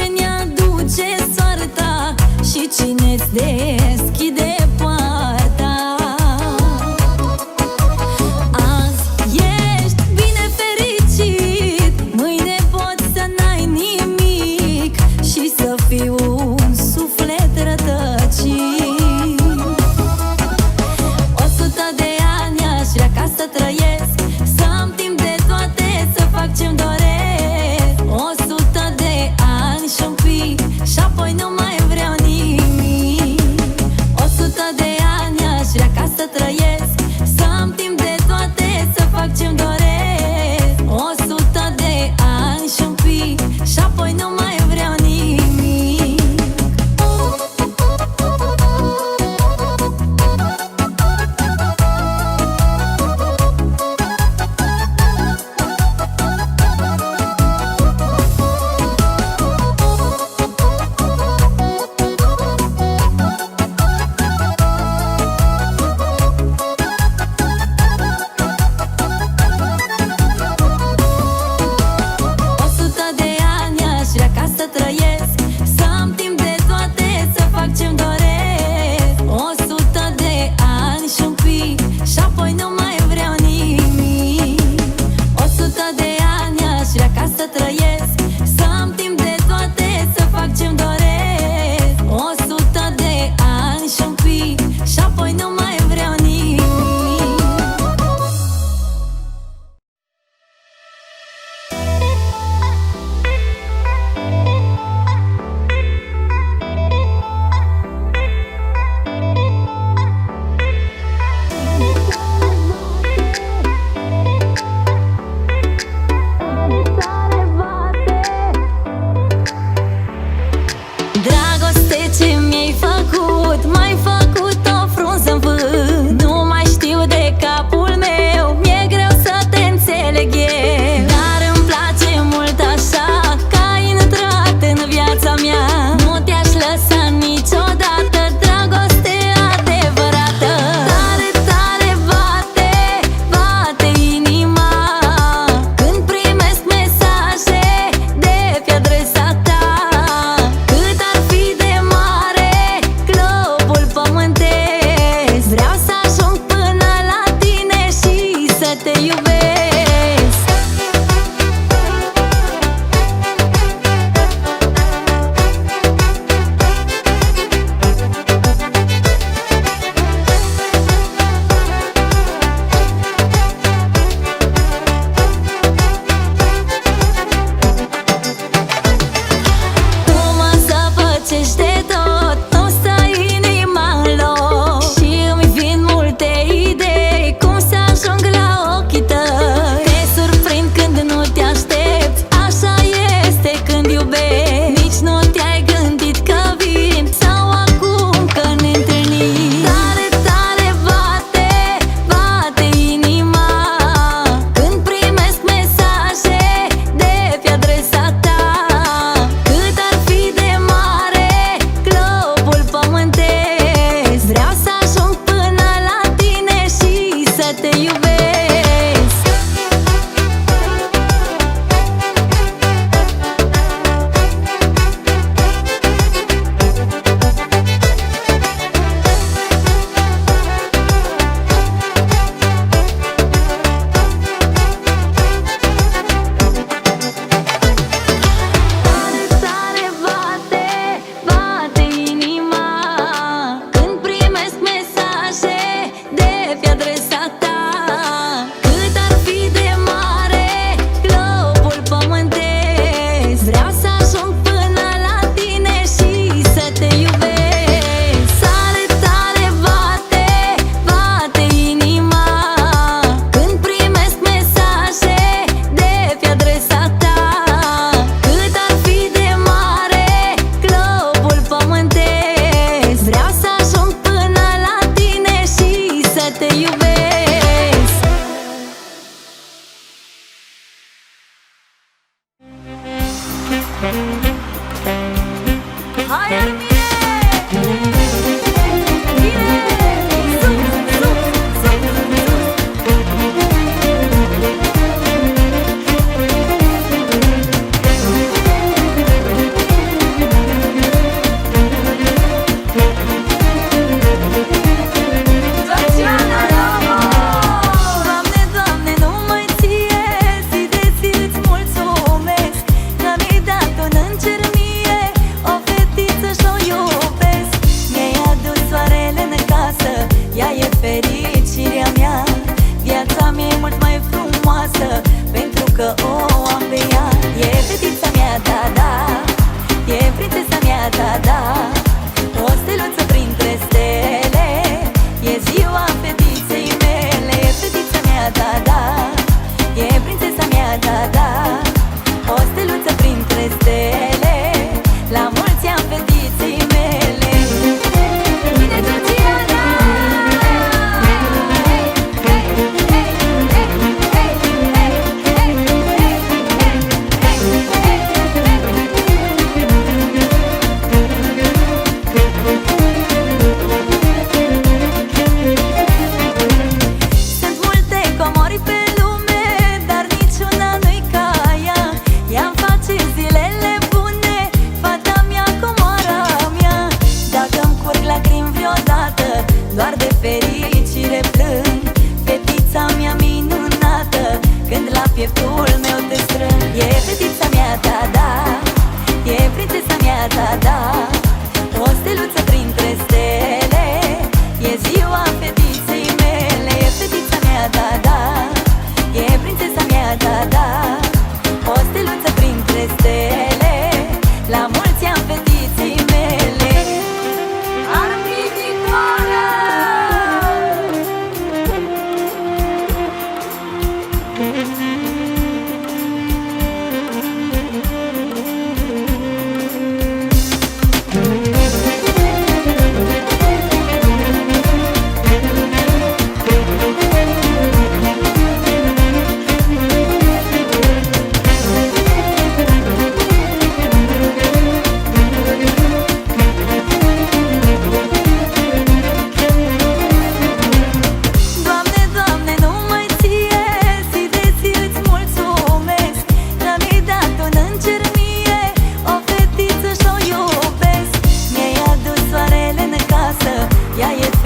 ce ne aduce soarta Și cine-ți deschide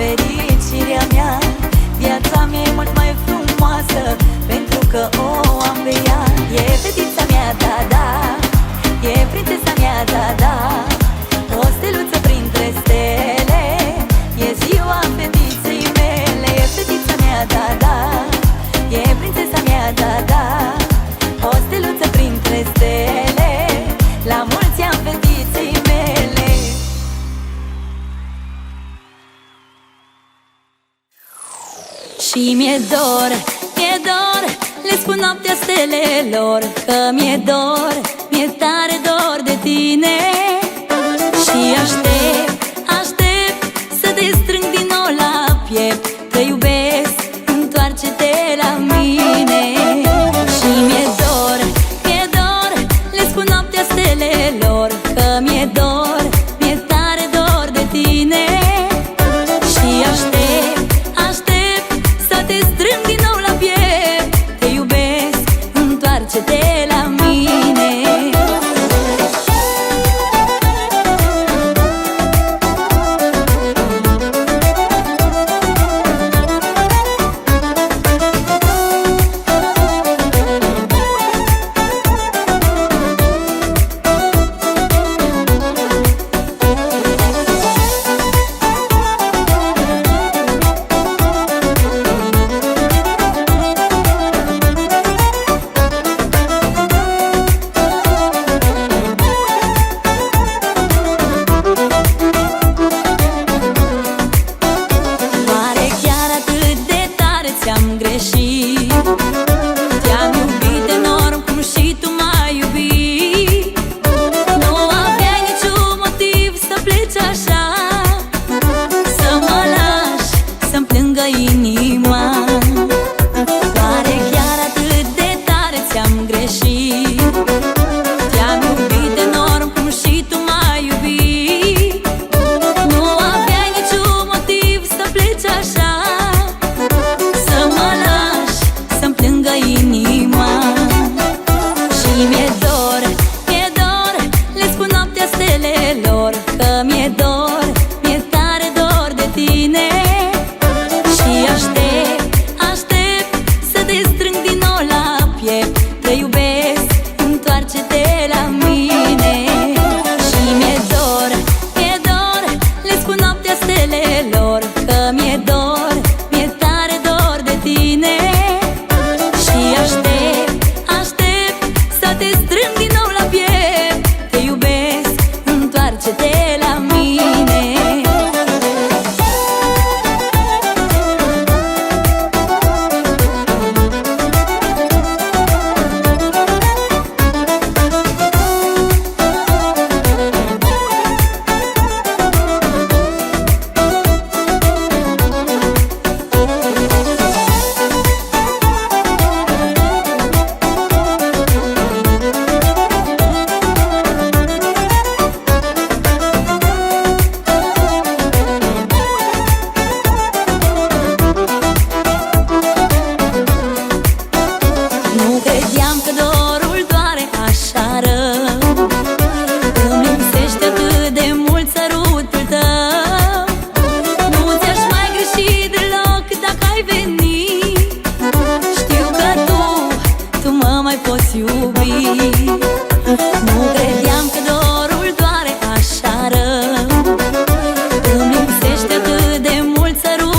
deveria. Și mi-e dor, mi-e dor Le spun noaptea stelelor Că mi-e dor, mi-e tare dor de tine. ți-am să